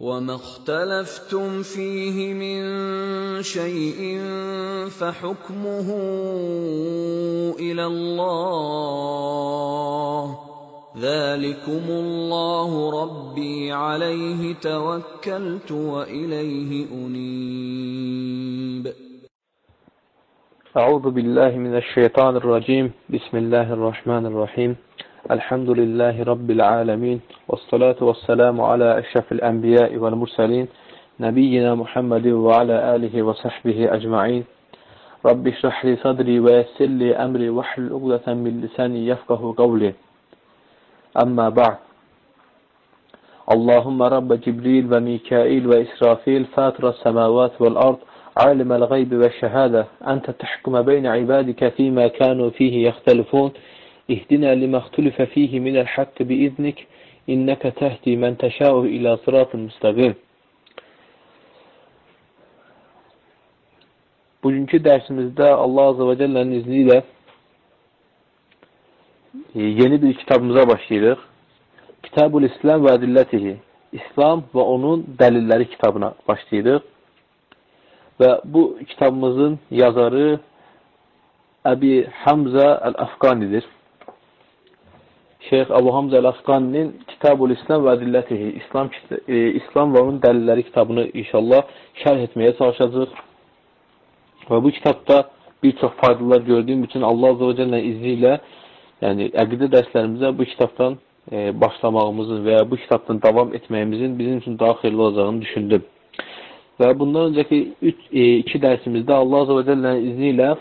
وَمَا اخْتَلَفْتُمْ فِيهِ مِن شَيْءٍ فَحُكْمُهُ إِلَى اللَّهِ ۚ ذَٰلِكُمُ اللَّهُ رَبِّي عَلَيْهِ تَوَكَّلْتُ وَإِلَيْهِ أُنِيبُ. أعوذ بالله من الشيطان الرجيم. بسم الله الرحمن الرحيم. الحمد لله رب العالمين والصلاة والسلام على أشرف الأنبياء والمرسلين نبينا محمد وعلى آله وصحبه أجمعين رب اشرح لي صدري ويسر لي أمري واحلل عقدة من لساني يفقه قولي أما بعد اللهم رب جبريل وميكائيل وإسرافيل فاطر السماوات والأرض عالم الغيب والشهادة أنت تحكم بين عبادك فيما كانوا فيه يختلفون اهدنا لما اختلف فيه من الحق بإذنك إنك تهدي من تشاء إلى صراط مستقيم Bugünkü dərsimizdə Allah Azə və Cəllənin izni ilə yeni bir kitabımıza başlayırıq. Kitab-ül İslam və Ədillətihi İslam və onun dəlilləri kitabına başlayırıq. Və bu kitabımızın yazarı Əbi Hamza Əl-Əfqanidir. Şeyx Əbu Hamza Əl-Əfqaninin Kitab-ül İslam və Ədillətihi İslam, e, İslam və onun dəlilləri kitabını inşallah şərh etməyə çalışacaq. Və bu kitabda bir çox faydalar gördüyüm üçün Allah Azə və Cəllənin izni ilə yəni əqidə dərslərimizə bu kitabdan e, başlamağımızın və ya bu kitabdan davam etməyimizin bizim üçün daha xeyirli olacağını düşündüm. Və bundan öncəki üç, e, iki dərsimizdə Allah Azə və Cəllənin izni ilə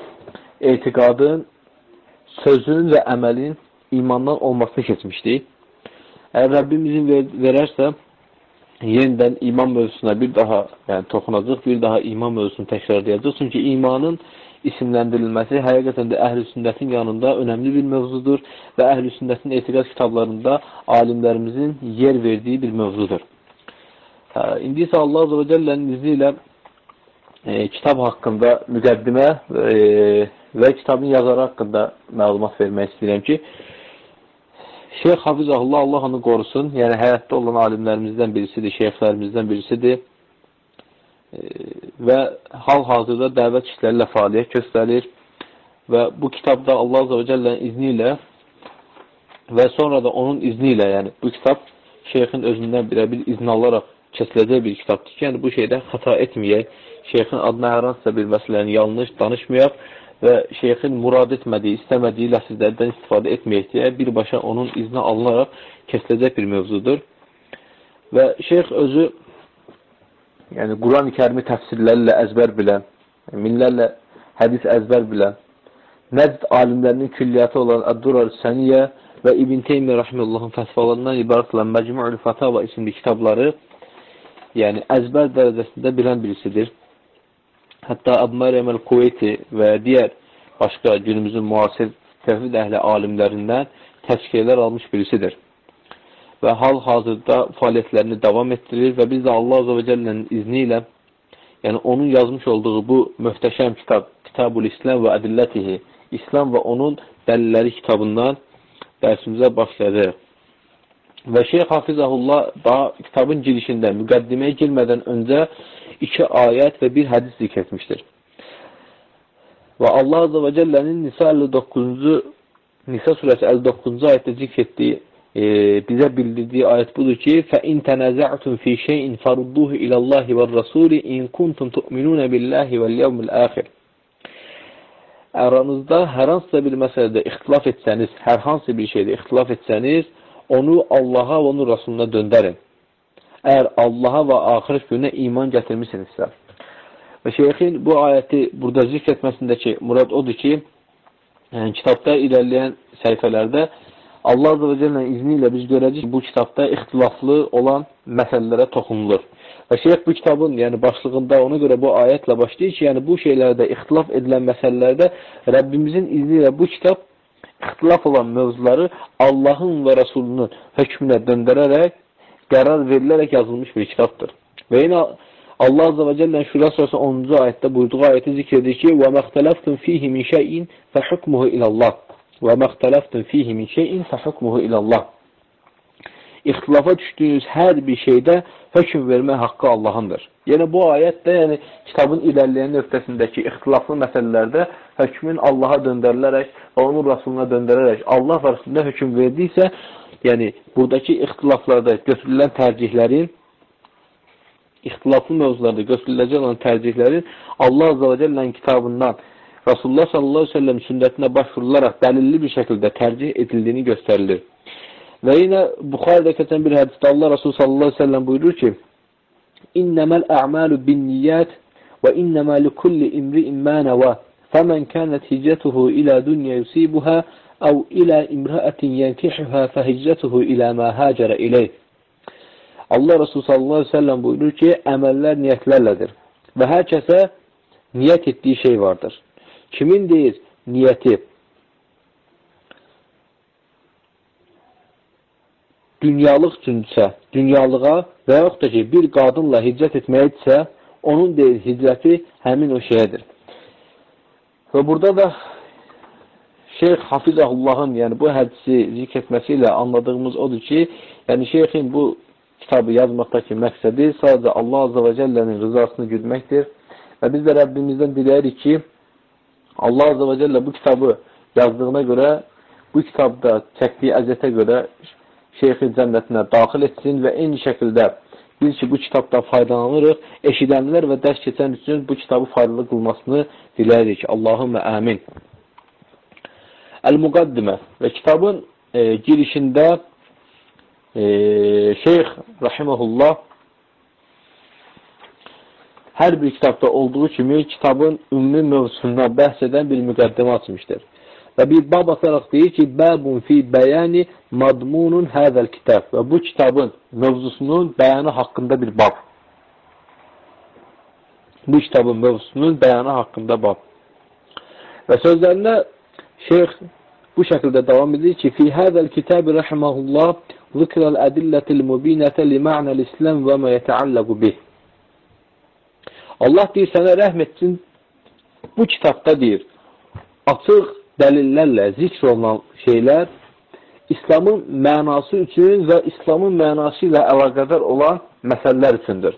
etiqadın, sözün və əməlin imandan olmasını keçmişdik. Əgər Rəbbim izin ver, verərsə, yenidən iman mövzusuna bir daha yəni, toxunacaq, bir daha iman mövzusunu təkrarlayacaq. Çünki imanın isimləndirilməsi həqiqətən də əhl-i sünnətin yanında önəmli bir mövzudur və əhl-i sünnətin etiqad kitablarında alimlərimizin yer verdiyi bir mövzudur. Hə, indi isə Allah Azə və Cəllənin izni ilə e, kitab haqqında müqəddimə e, və kitabın yazarı haqqında məlumat vermək istəyirəm ki, Şeyx Hafizahullah Allah onu qorusun. Yəni, həyatda olan alimlərimizdən birisidir, şeyxlərimizdən birisidir. E, və hal-hazırda dəvət işləri ilə fəaliyyət göstərir. Və bu kitabda Allah Azə və Cəllənin izni ilə və sonra da onun izni ilə, yəni bu kitab şeyxin özündən birə-bir izin alaraq kəsiləcək bir kitabdır ki, yəni bu şeydə xəta etməyək, şeyxin adına hər hansısa bir məsələni yanlış danışmayaq və şeyxin murad etmədiyi, istəmədiyi ləfizlərdən istifadə etməyək deyə birbaşa onun izni alınaraq kəsiləcək bir mövzudur. Və şeyx özü yəni Quran-ı kərimi təfsirlərlə əzbər bilən, minlərlə hədis əzbər bilən, Nəcd alimlərinin külliyyatı olan Əd-Durar Səniyyə və İbn Teymiyyə rəhməllahın fətvalarından ibarət olan Məcmu'ül Fatava isimli kitabları yəni əzbər dərəcəsində bilən birisidir. Hətta Əbu Məryəm el-Kuveyti və digər başqa günümüzün müasir təhvid əhli alimlərindən təşkillər almış birisidir. Və hal-hazırda fəaliyyətlərini davam etdirir və biz də Allah Azə və Cəllənin izni ilə yəni onun yazmış olduğu bu möhtəşəm kitab Kitabul İslam və Ədillətihi İslam və onun dəlilləri kitabından dərsimizə başlayacaq. Və Şeyx Hafizəhullah daha kitabın girişində müqəddiməyə girmədən öncə iki ayət və bir hədis zikr etmişdir. Və Allah Azə və Cəllənin Nisa 59-cu Nisa surəsi 59-cu ayətdə zikr etdiyi e, bizə bildirdiyi ayət budur ki: "Fəin tənaza'tum fi şey'in farudduhu ilallahi və rasuli in kuntum tu'minuna billahi vel yevmil axir." Aranızda hər hansısa bir məsələdə ixtilaf etsəniz, hər hansı bir şeydə ixtilaf etsəniz, onu Allaha və onun Rasuluna döndərin. Əgər Allaha və axir günə iman gətirmişsinizsə. Və şeyxin bu ayəti burada zikr etməsindəki murad odur ki, yəni, kitabda irəliləyən səhifələrdə Allah Azə və Cəllənin izni ilə biz görəcəyik bu kitabda ixtilaflı olan məsələlərə toxunulur. Və şeyx bu kitabın yəni başlığında ona görə bu ayətlə başlayır ki, yəni bu şeylərdə ixtilaf edilən məsələlərdə Rəbbimizin izni ilə bu kitab ixtilaf olan mövzuları Allahın və Rasulunun hökmünə döndərərək qərar verilərək yazılmış bir kitabdır. Və yenə Allah Azze və Cəllə Şura surəsi 10-cu ayətdə buyurduğu ayəti zikr edir ki: "Və məxtələftum fihi min şeyin fəhukmuhu ilallah." Və məxtələftum fihi min şeyin fəhukmuhu ilallah. İxtilafa düşdüyünüz hər bir şeydə hökm vermək haqqı Allahındır. Yəni, bu ayət də yəni, kitabın ilərləyən nöqtəsindəki ixtilaflı məsələlərdə hökmün Allaha döndərilərək və onun Rasuluna döndərərək Allah Rasuluna hökm verdiysə, yəni, buradakı ixtilaflarda götürülən tərcihlərin ixtilaflı mövzularda götürüləcək olan tərcihlərin Allah Azə və Cəllənin kitabından Rasulullah sallallahu aleyhi ve sellem sünnətinə başvurularaq dəlilli bir şəkildə tərcih edildiyini göstərilir. Və yenə Buxarədə keçən bir hədisdə Allah Rasulü sallallahu aleyhi ve sellem buyurur ki, İnnəməl ə'malu bin niyyət və innəmə likulli imri'in mə nəvə fəmən kənət hicrətuhu ilə dünya yusibuhə əv ilə imrəətin yənkihühə fəhicrətuhu ilə mə həcərə iləyh. Allah Resulü sallallahu aleyhi ve sellem buyurur ki, əməllər niyyətlərlədir və hər kəsə niyyət etdiyi şey vardır. Kimin deyir niyyəti dünyalıq üçünsə, dünyalığa və yaxud da ki, bir qadınla hicrət etməkdirsə, onun deyil hicrəti həmin o şeyədir. Və burada da Şeyx Hafizahullahın, yəni bu hədisi zikr etməsi ilə anladığımız odur ki, yəni şeyxin bu kitabı yazmaqdakı məqsədi sadəcə Allah Azə və Cəllənin rızasını güdməkdir. Və biz də Rəbbimizdən diləyirik ki, Allah Azə və Cəllə bu kitabı yazdığına görə, bu kitabda çəkdiyi əziyyətə görə şeyxin cənnətinə daxil etsin və eyni şəkildə biz ki, bu kitabdan faydalanırıq, eşidənlər və dərs keçən üçün bu kitabı faydalı qılmasını diləyirik. Allahümmə əmin. Əl-Müqaddimə və kitabın e, girişində e, Şeyx Rahiməhullah hər bir kitabda olduğu kimi kitabın ümumi mövzusundan bəhs edən bir müqəddimə açmışdır. Və bir bab ataraq deyir ki, bəbun fi bəyəni madmunun həzəl kitab. Və bu kitabın mövzusunun bəyanı haqqında bir bab. Bu kitabın mövzusunun bəyanı haqqında bab. Və sözlərində şeyx bu şəkildə davam edir ki, fi həzəl kitab rəhməhullah zikrəl ədillətil mübinətə li mə'nəl islam və mə yətəalləqu bih. Allah deyir, sənə rəhm etsin, bu kitabda deyir, açıq dəlillərlə zikr olunan şeylər İslamın mənası üçün və İslamın mənası ilə əlaqədar olan məsələlər üçündür.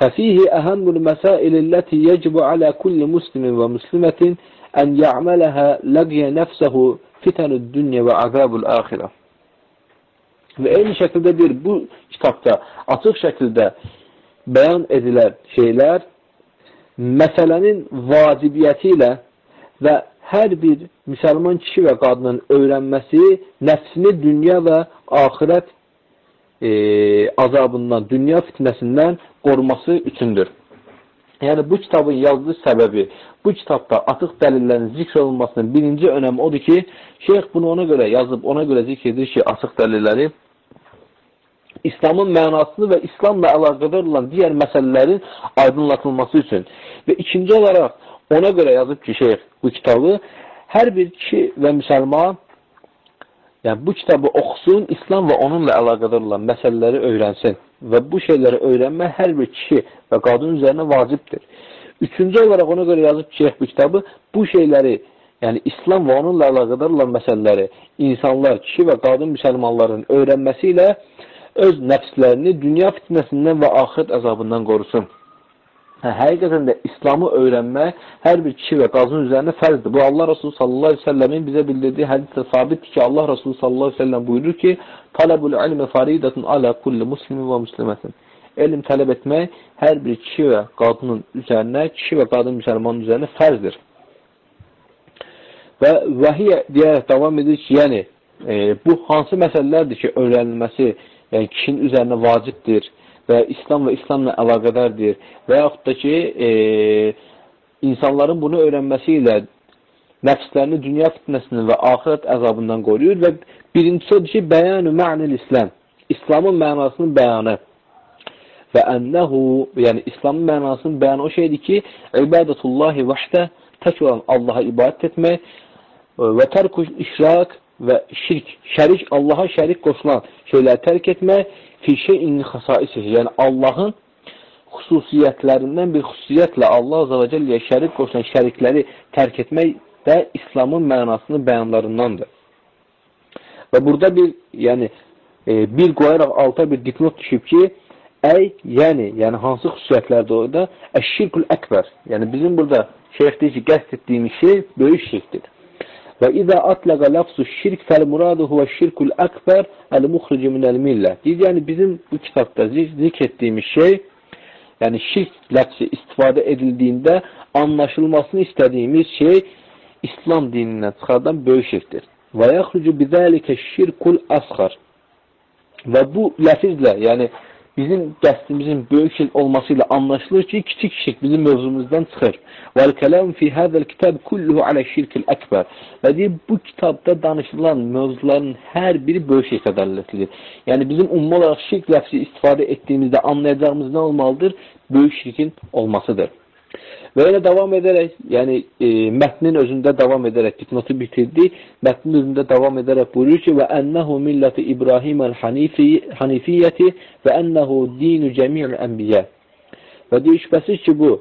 ففيه أهم المسائل التي يجب على كل مسلم ومسلمة أن يعملها لقي نفسه فتن الدنيا وعذاب الآخرة Və eyni şəkildə deyir, bu kitabda açıq şəkildə bəyan edilən şeylər məsələnin vacibiyyəti ilə və hər bir müsəlman kişi və qadının öyrənməsi nəfsini dünya və axirət e, azabından, dünya fitnəsindən qoruması üçündür. Yəni, bu kitabın yazdığı səbəbi, bu kitabda atıq dəlillərin zikr olunmasının birinci önəmi odur ki, şeyx bunu ona görə yazıb, ona görə zikr edir ki, açıq dəlilləri İslamın mənasını və İslamla əlaqədar olan digər məsələlərin aydınlatılması üçün. Və ikinci olaraq ona görə yazıb ki, şeyx bu kitabı hər bir kişi və müsəlman yəni bu kitabı oxusun, İslam və onunla əlaqədar olan məsələləri öyrənsin. Və bu şeyləri öyrənmək hər bir kişi və qadın üzərinə vacibdir. Üçüncü olaraq ona görə yazıb ki, bu kitabı bu şeyləri yəni İslam və onunla əlaqədar olan məsələləri insanlar, kişi və qadın müsəlmanların öyrənməsi ilə öz nəfslərini dünya fitnəsindən və axirət əzabından qorusun. Hə, həqiqətən də İslamı öyrənmək hər bir kişi və qazın üzərinə fərzdir. Bu Allah Resulü sallallahu əleyhi və səlləmin bizə bildirdiyi hədisdə sabitdir ki, Allah Resulü sallallahu əleyhi və səlləm buyurur ki: "Talabul ilmi faridatun ala kulli muslimin və muslimatin." Elm tələb etmək hər bir kişi və qadının üzərinə, kişi və qadın müsəlmanın üzərinə fərzdir. Və vəhiyə deyərək davam edir ki, yəni e, bu hansı məsələlərdir ki, öyrənilməsi yəni kişinin üzərinə vacibdir və İslam və İslamla əlaqədardır və yaxud da ki, e, insanların bunu öyrənməsi ilə nəfslərini dünya fitnəsindən və axirət əzabından qoruyur və birincisi odur ki, bəyanü mənil İslam. İslamın mənasının bəyanı və ənəhu, yəni İslamın mənasının bəyanı o şeydir ki, ibadətullahi vəhdə tək olan Allaha ibadət etmək və tərkuş işrak və şirk, şərik, Allaha şərik qoşulan şeyləri tərk etmək fi şeyin xəsaisi, yəni Allahın xüsusiyyətlərindən bir xüsusiyyətlə Allah Azə və Cəlləyə şərik qoşulan şərikləri tərk etmək də İslamın mənasının bəyanlarındandır. Və burada bir, yəni, e, bir qoyaraq alta bir dipnot düşüb ki, əy, yəni, yəni hansı xüsusiyyətlərdir orada? Əşşirkül əkbər. Yəni bizim burada şeyx deyir ki, qəst etdiyimiz şey böyük şirkdir. Və izə atləqə ləfzu şirk fəl-muradı huvə şirkul əkbər əl-muxrici minəl millə. Deyir, yəni bizim bu kitabda zikr etdiyimiz şey, yəni şirk ləfzi istifadə edildiyində anlaşılmasını istədiyimiz şey İslam dinindən çıxardan böyük şirkdir. Və yaxrucu bizəlikə şirkul əsxar. Və bu ləfizlə, yəni bizim qəsdimizin böyük şey olması ilə anlaşılır ki, kiçik şirk bizim mövzumuzdan çıxır. Vəl kəlam fi hadzal kitab kulluhu ala şirkil əkbər. Və deyir, bu kitabda danışılan mövzuların hər biri böyük şirkə dəlilətlidir. Yəni bizim ümumi olaraq şirk ləfzi istifadə etdiyimizdə anlayacağımız nə olmalıdır? Böyük şirkin olmasıdır. Və elə davam edərək, yəni e, mətnin özündə davam edərək dipnotu bitirdi. Mətnin özündə davam edərək buyurur ki, və ənəhu milləti İbrahim əl-hanifiyyəti və ənəhu dinu cəmi'l ənbiyyə. Və deyir, şübhəsiz ki, bu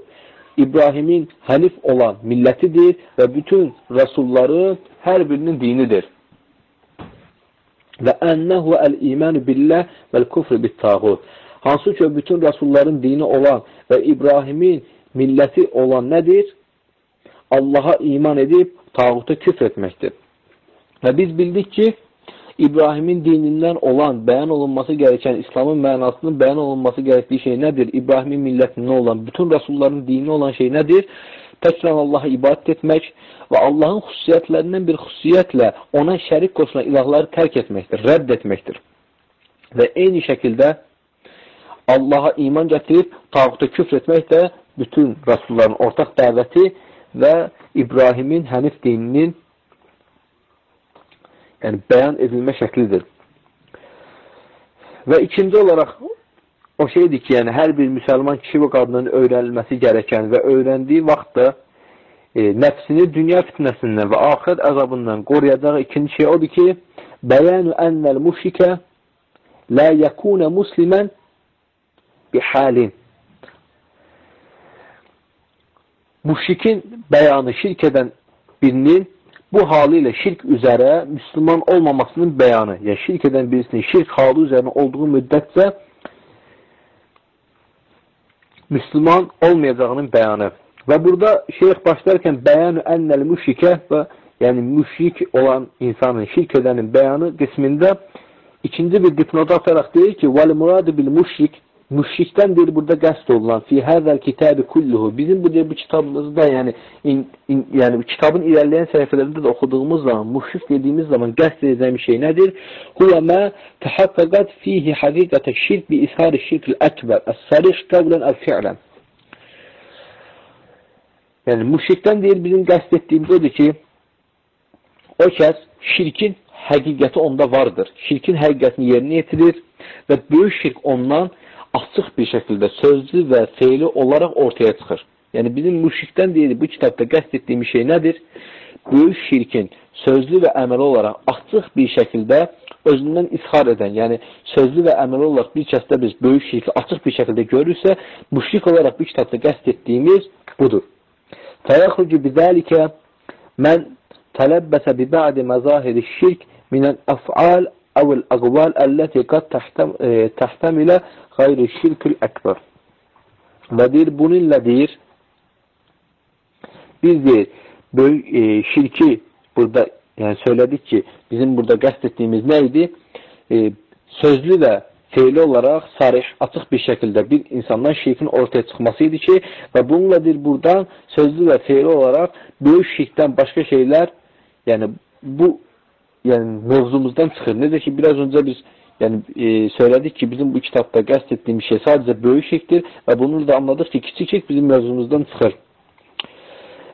İbrahimin hənif olan millətidir və bütün rəsulların hər birinin dinidir. Və ənəhu əl-imənu billəh vəl-kufr bit-tağut. Hansı ki, bütün rəsulların dini olan və İbrahimin milləti olan nədir? Allaha iman edib tağuta küfr etməkdir. Və biz bildik ki, İbrahimin dinindən olan, bəyan olunması gərəkən İslamın mənasının bəyan olunması gərəkdiyi şey nədir? İbrahimin millətində olan, bütün rəsulların dini olan şey nədir? Təkrar Allaha ibadət etmək və Allahın xüsusiyyətlərindən bir xüsusiyyətlə ona şərik qoşulan ilahları tərk etməkdir, rədd etməkdir. Və eyni şəkildə Allaha iman gətirib tağuta küfr etmək də bütün rəsulların ortaq dəvəti və İbrahimin hənif dininin yəni bəyan edilmə şəklidir. Və ikinci olaraq o şeydir ki, yəni hər bir müsəlman kişi və qadının öyrənilməsi gərəkən və öyrəndiyi vaxtda e, nəfsini dünya fitnəsindən və axirət əzabından qoruyacağı ikinci şey odur ki, bəyənu ənəl müşrikə lə yəkunə muslimən bihalin müşrikin bəyanı şirk edən birinin bu halı ilə şirk üzərə Müslüman olmamasının bəyanı, yəni şirk edən birisinin şirk halı üzərində olduğu müddətcə Müslüman olmayacağının bəyanı. Və burada şeyh başlarkən bəyan ennel müşrikə və yəni müşrik olan insanın, şirk edənin bəyanı qismində ikinci bir dipnot ataraq deyir ki, vəl muradu bil müşrik müşrikdən deyir burada qəsd olunan fi həzəl kitabi kulluhu bizim bu deyir bu kitabımızda yəni in, in, yəni kitabın irəliləyən səhifələrində də oxuduğumuz zaman müşrik dediyimiz zaman qəsd edəcəyimiz şey nədir? Huwa ma tahaqqaqat fihi haqiqata şirk bi ishar şirk el-ekber es-sarih qawlan el-fi'lan. Yəni müşrikdən deyir bizim qəsd etdiyimiz odur ki o kəs şirkin həqiqəti onda vardır. Şirkin həqiqətini yerinə yetirir və böyük şirk ondan açıq bir şəkildə sözlü və feili olaraq ortaya çıxır. Yəni bizim müşrikdən deyilir, bu kitabda qəsd etdiyimiz şey nədir? Böyük şirkin sözlü və əməli olaraq açıq bir şəkildə özündən izhar edən, yəni sözlü və əməli olaraq bir kəsdə biz böyük şirki açıq bir şəkildə görürsə, müşrik olaraq bu kitabda qəsd etdiyimiz budur. Fəyəxrucu bizəlikə mən tələbbəsə bi bə'di məzahiri şirk minəl əf'al əvəl əqval əlləti qad təhtəmilə Xayr-ı şirkül əkbər. Və deyir, bununla deyir, biz deyir, böyük e, şirki burada yəni söylədik ki, bizim burada qəst etdiyimiz nə idi? E, sözlü və feyli olaraq sarih, açıq bir şəkildə bir insandan şirkin ortaya çıxması idi ki, və bununla deyir, buradan sözlü və feyli olaraq böyük şirkdən başqa şeylər, yəni bu yəni mövzumuzdan çıxır. Necə ki, biraz öncə biz Yəni e, söylədik ki, bizim bu kitabda qəsd etdiyimiz şey sadəcə böyük şirkdir və bunu da anladıq ki, kiçik şirk bizim mövzumuzdan çıxır.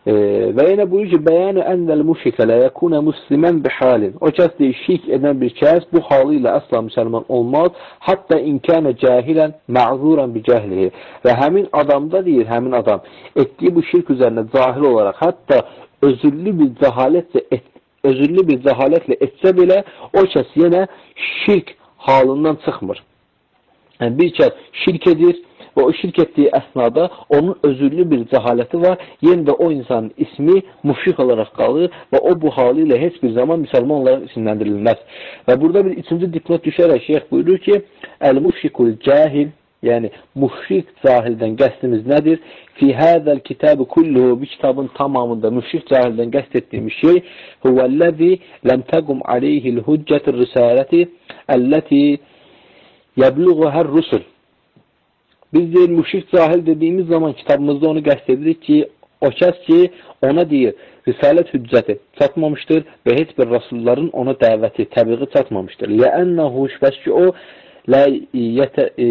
E, və yenə buyurur ki, bəyanı ənəl müşrikə lə yəkunə muslimən bihalin. O kəs deyir, şirk edən bir kəs bu halı ilə əsla müsəlman olmaz, hətta imkanə cahilən mə'zuran bi cəhlihi. Və həmin adamda deyir, həmin adam etdiyi bu şirk üzərində cahil olaraq, hətta özürlü bir cəhalətlə et, özürlü bir cəhalətlə etsə belə, o kəs yenə şirk halından çıxmır. Yəni, bir kəs şirk edir və o şirk etdiyi əsnada onun özürlü bir cəhaləti var. Yenə də o insanın ismi müşrik olaraq qalır və o bu halı ilə heç bir zaman müsəlman olaraq isimləndirilməz. Və burada bir üçüncü dipnot düşərək şeyx buyurur ki, Əl-müşrikul cahil Yəni, müşrik cahildən qəsdimiz nədir? Fi hədəl kitabı kulluhu, bu kitabın tamamında müşrik cahildən qəsd etdiyimiz şey huvəl-ləzi ləm təqum aleyhil hüccətir risaləti əlləti yəbluğuhər rusul. Biz deyir, müşrik cahil dediyimiz zaman kitabımızda onu qəsd edirik ki, o kəs ki, ona deyir, risalət hüccəti çatmamışdır və heç bir rasulların ona dəvəti, təbliği çatmamışdır. Ləənnəhu şübhəs ki, o lə yətə, e,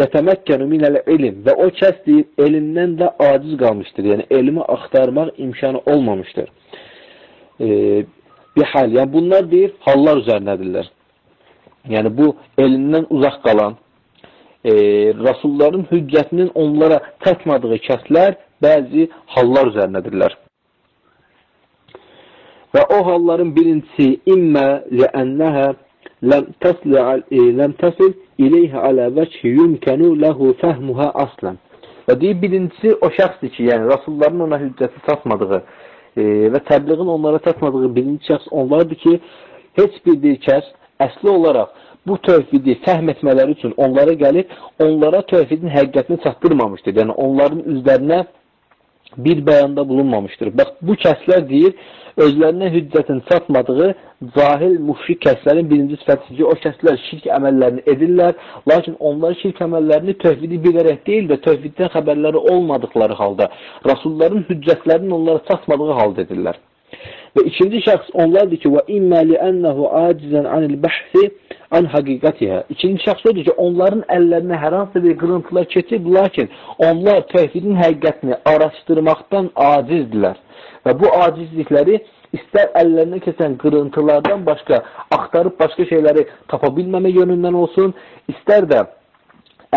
yətəməkkənu minəl elm və o kəs deyir, elmdən də aciz qalmışdır. Yəni, elmi axtarmaq imkanı olmamışdır. E, bir hal, yəni bunlar deyir, hallar üzərindədirlər. Yəni, bu elmdən uzaq qalan, e, Rasulların hüccətinin onlara çatmadığı kəslər bəzi hallar üzərindədirlər. Və o halların birincisi immə liənnəhə ləm təsil ileyhə alə vəchi yumkənu ləhu fəhmuhə aslən. Və deyir, birincisi o şəxsdir ki, yəni Rasulların ona hüccəti çatmadığı e, və təbliğin onlara çatmadığı birinci şəxs onlardır ki, heç bir bir kəs əsli olaraq bu tövhidi fəhm etmələri üçün onlara gəlib, onlara tövhidin həqiqətini çatdırmamışdır. Yəni, onların üzlərinə bir bəyanda bulunmamışdır. Bax, bu kəslər deyir, özlərinə hüccətin çatmadığı cahil müşrik kəslərin birinci sifəti ki, o kəslər şirk əməllərini edirlər, lakin onlar şirk əməllərini tövhidi bilərək deyil də tövhiddən xəbərləri olmadıqları halda, Rasulların hüccətlərinin onlara çatmadığı halda edirlər. Və ikinci şəxs onlardır ki, immə li'ənəhu acizən anil bəhsi an həqiqətihə. İkinci şəxs odur ki, onların əllərinə hər hansı bir qırıntılar keçib, lakin onlar tövhidin həqiqətini araşdırmaqdan acizdirlər. Və bu acizlikləri istər əllərinə keçən qırıntılardan başqa, axtarıb başqa şeyləri tapa bilməmə yönündən olsun, istər də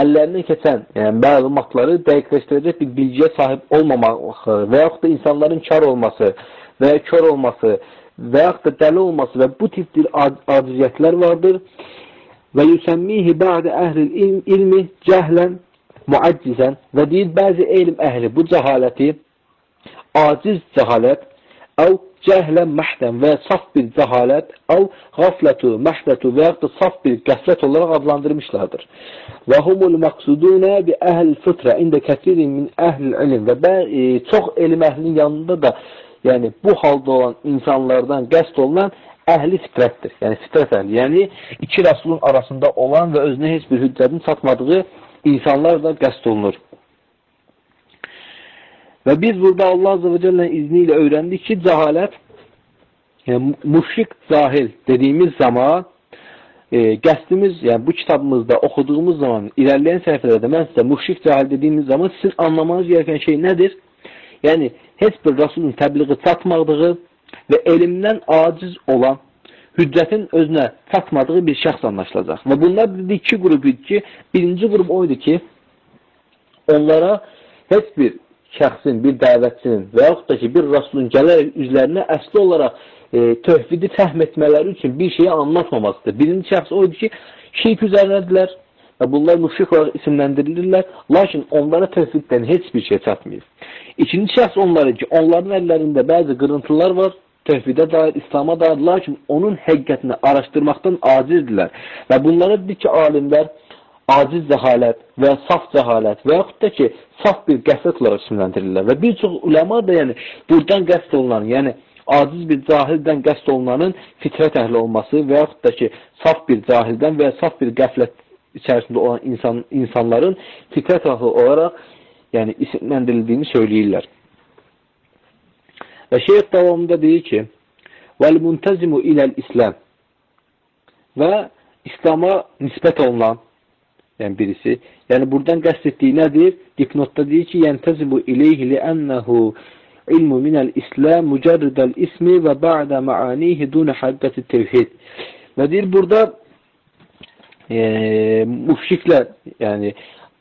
əllərinə keçən yəni, məlumatları dəqiqləşdirəcək bir bilgiyə sahib olmamaq və yaxud da insanların kar olması, və ya kör olması və yaxud da dəli olması və bu tipdir aciziyyətlər vardır. Və yüsəmmihi bə'də əhlil ilm, ilmi cəhlən muaccizən və deyir, bəzi elm əhli bu cəhaləti aciz cəhalət əv cəhlən məhdən və saf bir cəhalət əv qaflətu, məhdətu və yaxud da saf bir qəflət olaraq adlandırmışlardır. Və humul məqsudunə bi əhl fıtrə ində kəsirin min əhl ilm və bə, e, çox elm əhlinin yanında da yəni bu halda olan insanlardan qəst olunan əhli fitrətdir. Yəni fitrət əhli. Yəni iki rəsulun arasında olan və özünə heç bir hüccətin çatmadığı insanlar da qəst olunur. Və biz burada Allah Azze və Cəllənin izni ilə öyrəndik ki, cəhalət, yəni müşrik zahil dediyimiz zaman e, qəsdimiz, yəni bu kitabımızda oxuduğumuz zaman, irəliləyən səhifələrdə mən sizə müşrik cahil dediyimiz zaman sizin anlamanız gerəkən şey nədir? Yəni, heç bir Rasulun təbliği çatmadığı və elmdən aciz olan, hüccətin özünə çatmadığı bir şəxs anlaşılacaq. Və bunlar dedi, iki qrup idi ki, birinci qrup o idi ki, onlara heç bir şəxsin, bir dəvətçinin və yaxud da ki, bir Rasulun gələrək üzlərinə əsli olaraq e, tövhidi fəhm etmələri üçün bir şeyi anlatmamasıdır. Birinci şəxs o idi ki, şirk üzərindədirlər, və bunlar müşrik olaraq isimləndirilirlər, lakin onlara tövhiddən heç bir şey çatmıyor. İkinci şəxs onları ki, onların əllərində bəzi qırıntılar var, tövhidə dair, İslama dair, lakin onun həqiqətini araşdırmaqdan acizdirlər. Və bunlara dedik ki, alimlər aciz cəhalət və saf cəhalət və yaxud da ki, saf bir qəflət olaraq isimləndirirlər. Və bir çox uləma da yəni, buradan qəsd olunan, yəni aciz bir cahildən qəsd olunanın fitrət əhli olması və yaxud da ki, saf bir cahildən və ya saf bir qəflət içərisində olan insan, insanların fitrət əhli olaraq yəni isimləndirildiyini söyləyirlər. Və şeyh davamında deyir ki, vəl-muntəzimu iləl-İslam və İslama nisbət olunan yəni birisi, yəni buradan qəsd etdiyi nədir? Dipnotda deyir ki, yəntəzimu ileyhi li'ənəhu ilmu minəl-İslam mücərridəl ismi və ba'də məanihi dunə həqiqəti tevhid. Və deyir, burada e, müşriklər, yəni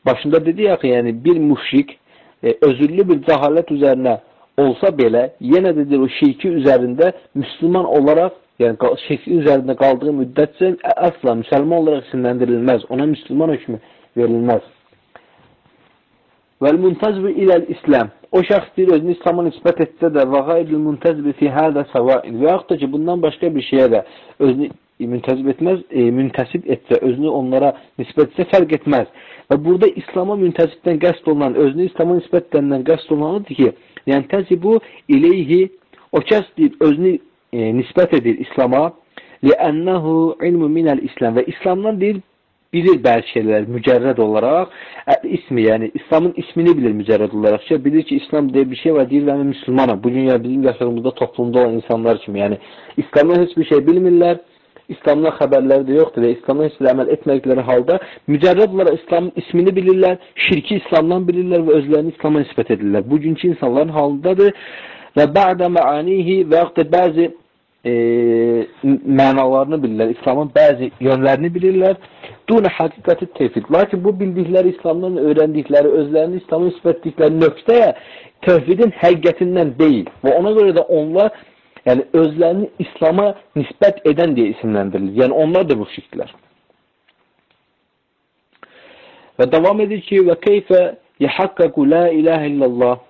başında dedi axı, yəni bir müşrik e, özürlü bir cəhalət üzərinə olsa belə, yenə də deyir, o şirki üzərində müsəlman olaraq, yəni şirki üzərində qaldığı müddətcə əsla müsəlman olaraq isimləndirilməz. Ona müsəlman hökmü verilməz. Vəl muntazbi iləl İslam. O şəxs deyir, özünü İslama nisbət etsə də və qaydil muntazbi fi hədə səvain. Və yaxud da ki, bundan başqa bir şeyə də özünü müntəzib etməz, e, müntəsib etsə, özünü onlara nisbət etsə fərq etməz. Və burada İslama müntəsibdən qəsd olunan, özünü İslama nisbət edəndən qəsd olunanıdır ki, yəni təzibu ileyhi o kəs deyir, özünü e, nisbət edir İslama li'ənəhu ilmu minəl İslam və İslamdan deyir, bilir bəzi şeylər mücərrəd olaraq, ismi, yəni İslamın ismini bilir mücərrəd olaraq. Şey, bilir ki, İslam deyə bir şey var, deyir mən müsəlmanam. Bu dünya bizim yaşadığımızda toplumda olan insanlar kimi, yəni İslamdan heç bir şey bilmirlər, İslamdan xəbərləri də yoxdur və İslamdan heç bir əməl etmədikləri halda mücərrəd olaraq İslamın ismini bilirlər, şirki İslamdan bilirlər və özlərini İslama nisbət edirlər. Bugünkü insanların halındadır və bə'də məanihi və yaxud da bəzi e, mənalarını bilirlər, İslamın bəzi yönlərini bilirlər. Duna həqiqəti tevhid. Lakin bu bildikləri İslamdan öyrəndikləri, özlərini İslamın nisbət etdikləri nöqtəyə tövhidin həqiqətindən deyil. Və ona görə də onlar Yəni, özlərini İslama nisbət edən deyə isimləndirilir. Yəni, onlar da müşrikdirlər. Və davam edir ki, və keyfə yəhəqqəqu la iləhə illallah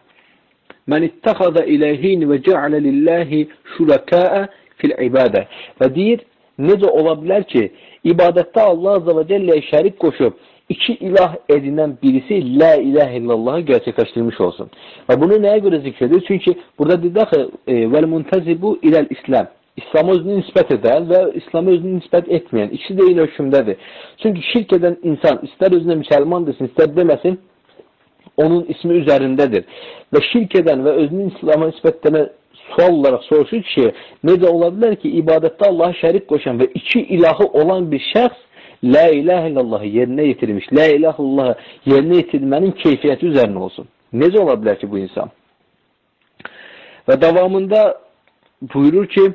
mən ittəxədə iləhini və cəalə lilləhi şurəkəə fil ibadə. Və deyir, necə ola bilər ki, ibadətdə Allah Azə və Cəlləyə şərik qoşub, iki ilah edinən birisi La ilahe illallahı gerçekleştirmiş olsun. Və bunu nəyə görə zikr edir? Çünki burada deyir axı e, vəl muntazibu iləl İslam. İslamı özünü nisbət edən və İslamı özünü nisbət etməyən. İkisi də eyni hökmdədir. Çünki şirk edən insan istər özünə müsəlman desin, istər deməsin, onun ismi üzərindədir. Və şirk edən və özünü İslama nisbət etmə sual olaraq soruşur ki, necə ola bilər ki, ibadətdə Allaha şərik qoşan və iki ilahı olan bir şəxs La ilahe illallahı yerinə yetirmiş, La ilahe illallahı yerinə yetirmənin keyfiyyəti üzərinə olsun. Necə ola bilər ki, bu insan? Və davamında buyurur ki,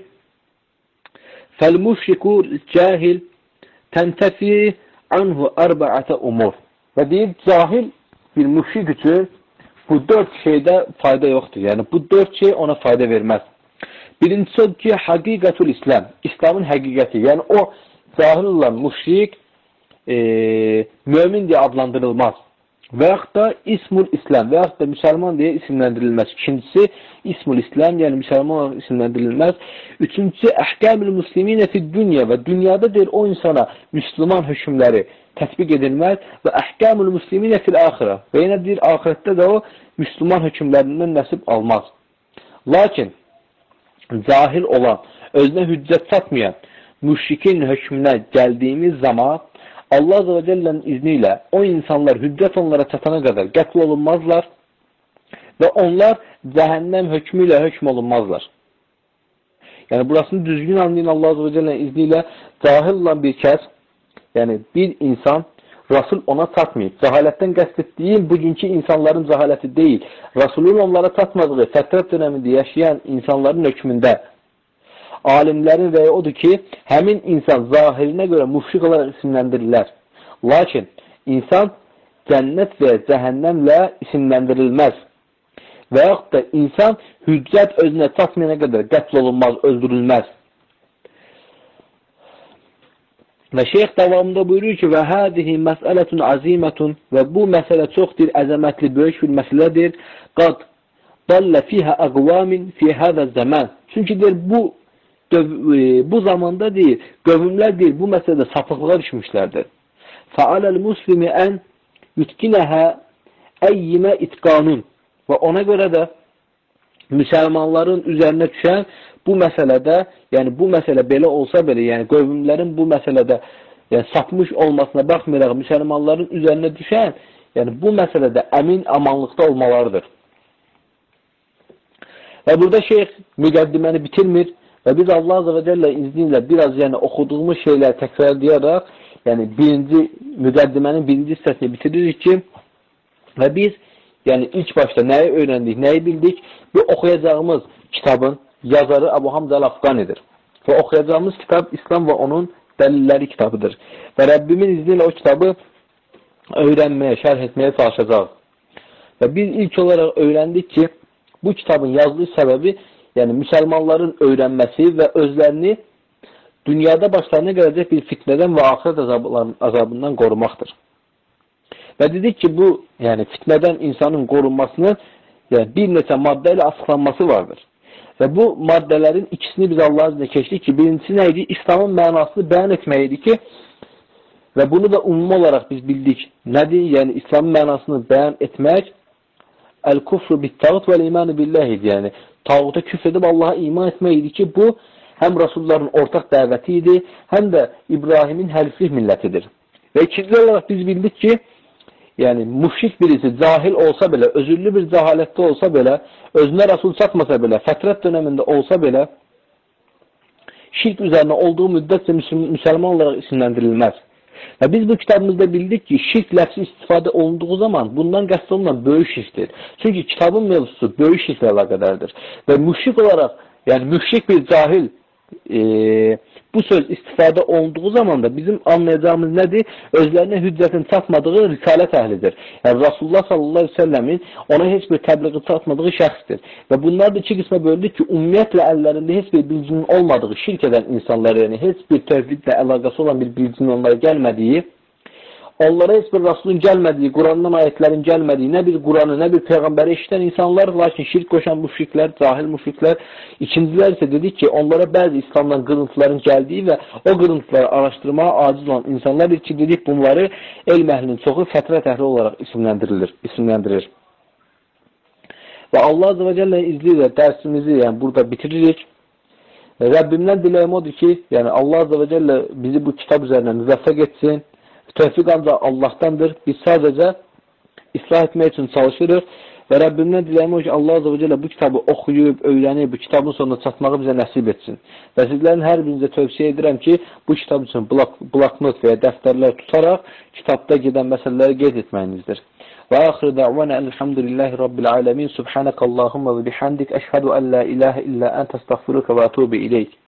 Fəl-müşriku cahil təntəfi anhu ərbəətə umur. Və deyir, cahil bir müşrik üçün bu dörd şeydə fayda yoxdur. Yəni, bu dörd şey ona fayda verməz. Birincisi odur ki, həqiqətul İslam, İslamın həqiqəti. Yəni, o cahil olan müşrik e, mümin deyə adlandırılmaz. Və yaxud da ismul İslam və yaxud da müsəlman deyə isimləndirilməz. İkincisi, ismul İslam, yəni müsəlman olaraq isimləndirilməz. Üçüncüsü, əhkəmül musliminə fi dünya və dünyada deyir o insana müsəlman hökmləri tətbiq edilməz və əhkəmül musliminə fil axirə və yenə deyir, axirətdə də o müsəlman hökmlərindən nəsib almaz. Lakin, cahil olan, özünə hüccət çatmayan, müşrikin hökmünə gəldiyimiz zaman Allah Azə və Cəllənin izni ilə o insanlar hüccət onlara çatana qədər qətl olunmazlar və onlar cəhənnəm hökmü ilə hökm olunmazlar. Yəni, burasını düzgün anlayın Allah Azə və Cəllənin izni ilə cahil olan bir kəs, yəni bir insan Rasul ona çatmayıb. Cəhalətdən qəst etdiyim bugünkü insanların cəhaləti deyil. Rasulun onlara çatmadığı fətrət dönəmində yaşayan insanların hökmündə alimlərin rəyi odur ki, həmin insan zahirinə görə mufşiq olaraq isimləndirilər. Lakin insan cənnət və cəhənnəmlə isimləndirilməz. Və yaxud da insan hüccət özünə çatmayana qədər qətl olunmaz, öldürülməz. Və şeyx davamında buyurur ki, və hədihi məsələtun azimətun və bu məsələ çoxdur, əzəmətli, böyük bir məsələdir. Qad dallə fihə əqvamin fi hədə zəmən. Çünki deyir, bu bu zamanda deyir, qövmlər deyir, bu məsələdə sapıqlığa düşmüşlərdir. Fəaləl muslimi ən yutkinəhə əyyimə itqanun və ona görə də müsəlmanların üzərinə düşən bu məsələdə, yəni bu məsələ belə olsa belə, yəni qövmlərin bu məsələdə yəni, sapmış olmasına baxmayaraq müsəlmanların üzərinə düşən, yəni bu məsələdə əmin amanlıqda olmalarıdır. Və burada şeyx müqəddiməni bitirmir Və biz Allah Azə və Cəllə izni ilə biraz yəni oxuduğumuz şeyləri təkrarlayaraq, yəni birinci müqəddimənin birinci hissəsini bitiririk ki, və biz yəni ilk başda nəyi öyrəndik, nəyi bildik? Bu oxuyacağımız kitabın yazarı Əbu Hamza Əl-Afqanidir. Və oxuyacağımız kitab İslam və onun dəlilləri kitabıdır. Və Rəbbimin izni ilə o kitabı öyrənməyə, şərh etməyə çalışacaq. Və biz ilk olaraq öyrəndik ki, bu kitabın yazdığı səbəbi yəni müsəlmanların öyrənməsi və özlərini dünyada başlarına gələcək bir fitnədən və axirət azabından qorumaqdır. Və dedik ki, bu yəni fitnədən insanın qorunmasının yəni, bir neçə maddə ilə açıqlanması vardır. Və bu maddələrin ikisini biz Allah iznilə keçdik ki, birincisi nə idi? İslamın mənasını bəyan etmək idi ki, və bunu da ümumi olaraq biz bildik. Nədir? Yəni, İslamın mənasını bəyan etmək əl-kufru bit-tağut vəl-imanı billah idi. Yəni, tağuta küfr edib Allaha iman etmək idi ki, bu həm Rasulların ortaq dəvəti idi, həm də İbrahimin həliflik millətidir. Və ikinci olaraq biz bildik ki, yəni müşrik birisi cahil olsa belə, özürlü bir cəhalətdə olsa belə, özünə rəsul çatmasa belə, fətrət dönəmində olsa belə, şirk üzərinə olduğu müddətcə müsəlman olaraq isimləndirilməz. Və biz bu kitabımızda bildik ki, şirk ləfsi istifadə olunduğu zaman bundan qəsd olunan böyük şirkdir. Çünki kitabın mevzusu böyük şirklə əlaqədardır. Və müşrik olaraq, yəni müşrik bir cahil e, bu söz istifadə olunduğu zaman da bizim anlayacağımız nədir? Özlərinə hüccətin çatmadığı risalət əhlidir. Yəni, Rasulullah sallallahu aleyhi ve selləmin ona heç bir təbliği çatmadığı şəxsdir. Və bunlar da iki qismə bölündük ki, ümumiyyətlə əllərində heç bir bilginin olmadığı, şirk edən insanlar, yəni heç bir tövhidlə əlaqəsi olan bir bilginin onlara gəlmədiyi, onlara heç bir Rasulun gəlmədiyi, Qurandan ayətlərin gəlmədiyi, nə bir Quranı, nə bir Peyğəmbəri işləyən insanlar, lakin şirk qoşan müşriklər, cahil müşriklər. İkincilər isə dedik ki, onlara bəzi İslamdan qırıntıların gəldiyi və o qırıntıları araşdırmağa aciz olan insanlar ki, dedik bunları elm əhlinin çoxu fətrət əhli olaraq isimləndirilir, isimləndirir. Və Allah Azə və Cəllə izli ilə dərsimizi yəni, burada bitiririk. Rəbbimdən diləyim odur ki, yəni Allah Azə və Cəllə bizi bu kitab üzərinə müvəffəq etsin. Tövfiq ancaq Allahdandır. Biz sadəcə islah etmək üçün çalışırıq və Rəbbimdən diləyim o ki, Allah Azə və Cəllə bu kitabı oxuyub, öyrənib, bu kitabın sonuna çatmağı bizə nəsib etsin. Və sizlərin hər birinizə tövsiyə edirəm ki, bu kitab üçün blok, bloknot və ya dəftərlər tutaraq kitabda gedən məsələləri qeyd etməyinizdir. Və axır dəvənə elhamdülillahi rabbil aləmin subhanəkəllahumma və bihamdik əşhədu ən la ilahə illə əntə əstəğfiruka və ətubu ileyk.